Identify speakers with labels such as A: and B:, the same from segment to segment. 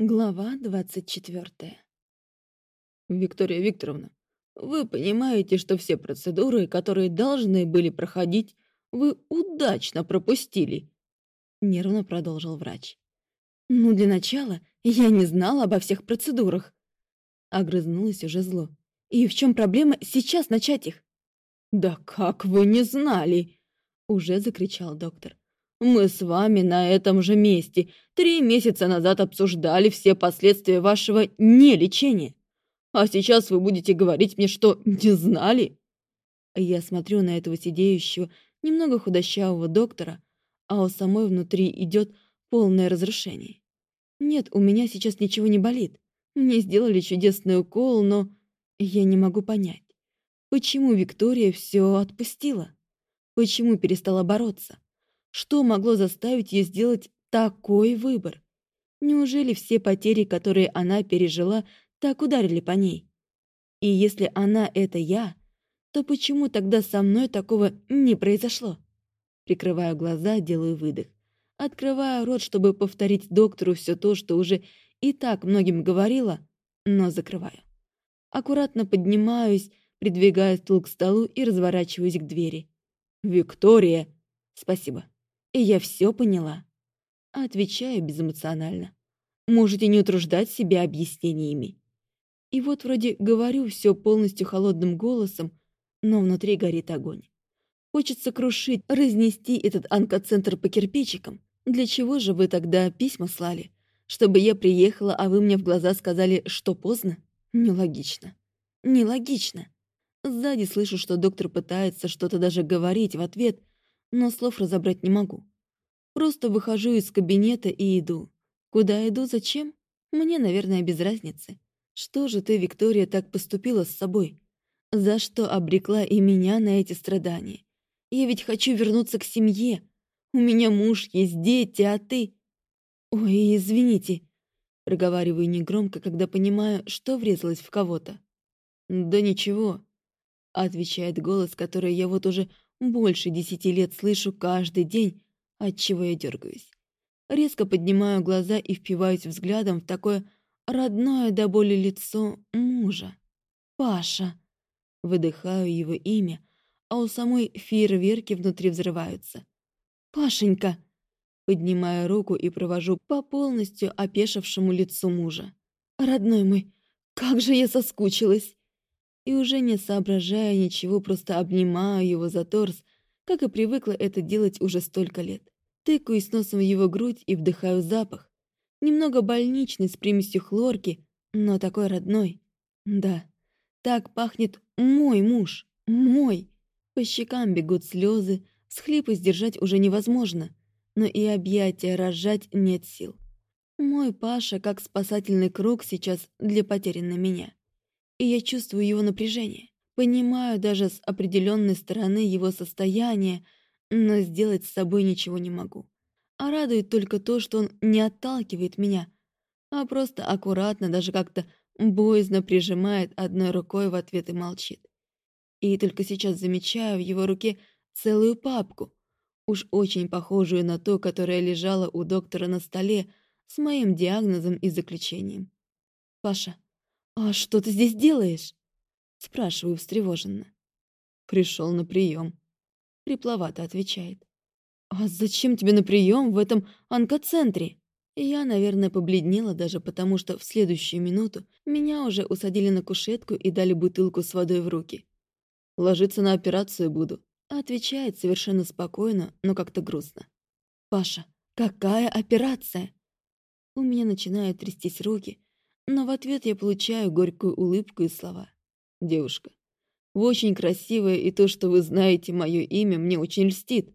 A: Глава двадцать четвертая.
B: Виктория Викторовна, вы понимаете, что все процедуры, которые должны были проходить, вы удачно пропустили?
A: Нервно продолжил врач. Ну, для начала я не знала обо всех процедурах. Огрызнулась уже зло. И в чем проблема сейчас начать их?
B: Да как вы не знали? Уже закричал доктор. Мы с вами на этом же месте три месяца назад обсуждали все последствия вашего нелечения. А сейчас вы будете говорить мне, что не знали?»
A: Я смотрю на этого сидеющего, немного худощавого доктора, а у самой внутри идет полное разрушение. Нет, у меня сейчас ничего не болит. Мне сделали чудесный укол, но я не могу понять, почему Виктория все отпустила? Почему перестала бороться? Что могло заставить ее сделать такой выбор? Неужели все потери, которые она пережила, так ударили по ней? И если она — это я, то почему тогда со мной такого не произошло? Прикрываю глаза, делаю выдох. Открываю рот, чтобы повторить доктору все то, что уже и так многим говорила, но закрываю. Аккуратно поднимаюсь, придвигаю стул к столу и разворачиваюсь к двери. «Виктория!» «Спасибо». И я все поняла. Отвечаю безэмоционально. Можете не утруждать себя объяснениями. И вот вроде говорю все полностью холодным голосом, но внутри горит огонь. Хочется крушить, разнести этот онкоцентр по кирпичикам. Для чего же вы тогда письма слали? Чтобы я приехала, а вы мне в глаза сказали, что поздно? Нелогично. Нелогично. Сзади слышу, что доктор пытается что-то даже говорить в ответ, но слов разобрать не могу. Просто выхожу из кабинета и иду. Куда иду, зачем? Мне, наверное, без разницы. Что же ты, Виктория, так поступила с собой? За что обрекла и меня на эти страдания? Я ведь хочу вернуться к семье. У меня муж есть, дети, а ты... Ой, извините. Проговариваю негромко, когда понимаю, что врезалась в кого-то. Да ничего. Отвечает голос, который я вот уже больше десяти лет слышу каждый день, отчего я дергаюсь. Резко поднимаю глаза и впиваюсь взглядом в такое родное до боли лицо мужа. Паша. Выдыхаю его имя, а у самой фейерверки внутри взрываются. «Пашенька!» Поднимаю руку и провожу по полностью опешившему лицу мужа. «Родной мой, как же я соскучилась!» И уже не соображая ничего, просто обнимаю его за торс, как и привыкла это делать уже столько лет. Тыкаюсь носом в его грудь и вдыхаю запах. Немного больничный, с примесью хлорки, но такой родной. Да, так пахнет мой муж, мой. По щекам бегут слезы, схлипы сдержать уже невозможно, но и объятия разжать нет сил. Мой Паша как спасательный круг сейчас для потерянной меня и я чувствую его напряжение. Понимаю даже с определенной стороны его состояние, но сделать с собой ничего не могу. А радует только то, что он не отталкивает меня, а просто аккуратно, даже как-то боязно прижимает одной рукой в ответ и молчит. И только сейчас замечаю в его руке целую папку, уж очень похожую на ту, которая лежала у доктора на столе с моим диагнозом и заключением. «Паша, «А что ты здесь делаешь?» Спрашиваю встревоженно. «Пришел на прием», — хрипловато отвечает. «А зачем тебе на прием в этом онкоцентре?» Я, наверное, побледнела даже потому, что в следующую минуту меня уже усадили на кушетку и дали бутылку с водой в руки. «Ложиться на операцию буду», — отвечает совершенно спокойно, но как-то грустно. «Паша, какая операция?» У меня начинают трястись руки, но в ответ я получаю горькую улыбку и слова. «Девушка, вы очень красивая, и то, что вы знаете мое имя, мне очень льстит.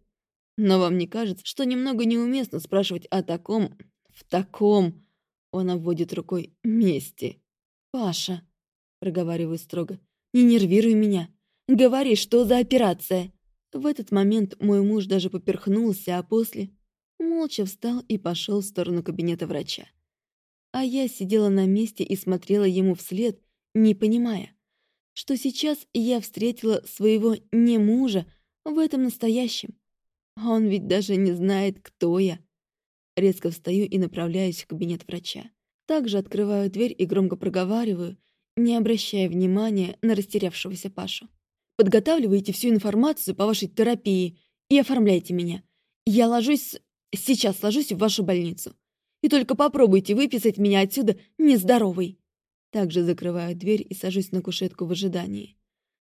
A: Но вам не кажется, что немного неуместно спрашивать о таком... в таком...» Он обводит рукой «месте». «Паша», — проговариваю строго, — «не нервируй меня. Говори, что за операция?» В этот момент мой муж даже поперхнулся, а после молча встал и пошел в сторону кабинета врача а я сидела на месте и смотрела ему вслед, не понимая, что сейчас я встретила своего не мужа в этом настоящем. А он ведь даже не знает, кто я. Резко встаю и направляюсь в кабинет врача. Также открываю дверь и громко проговариваю, не обращая внимания на растерявшегося Пашу. «Подготавливайте всю информацию по вашей терапии и оформляйте меня. Я ложусь... Сейчас ложусь в вашу больницу. И только попробуйте выписать меня отсюда нездоровой». Также закрываю дверь и сажусь на кушетку в ожидании.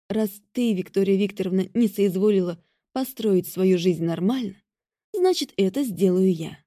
A: Раз ты, Виктория Викторовна, не соизволила построить свою жизнь нормально, значит, это сделаю я.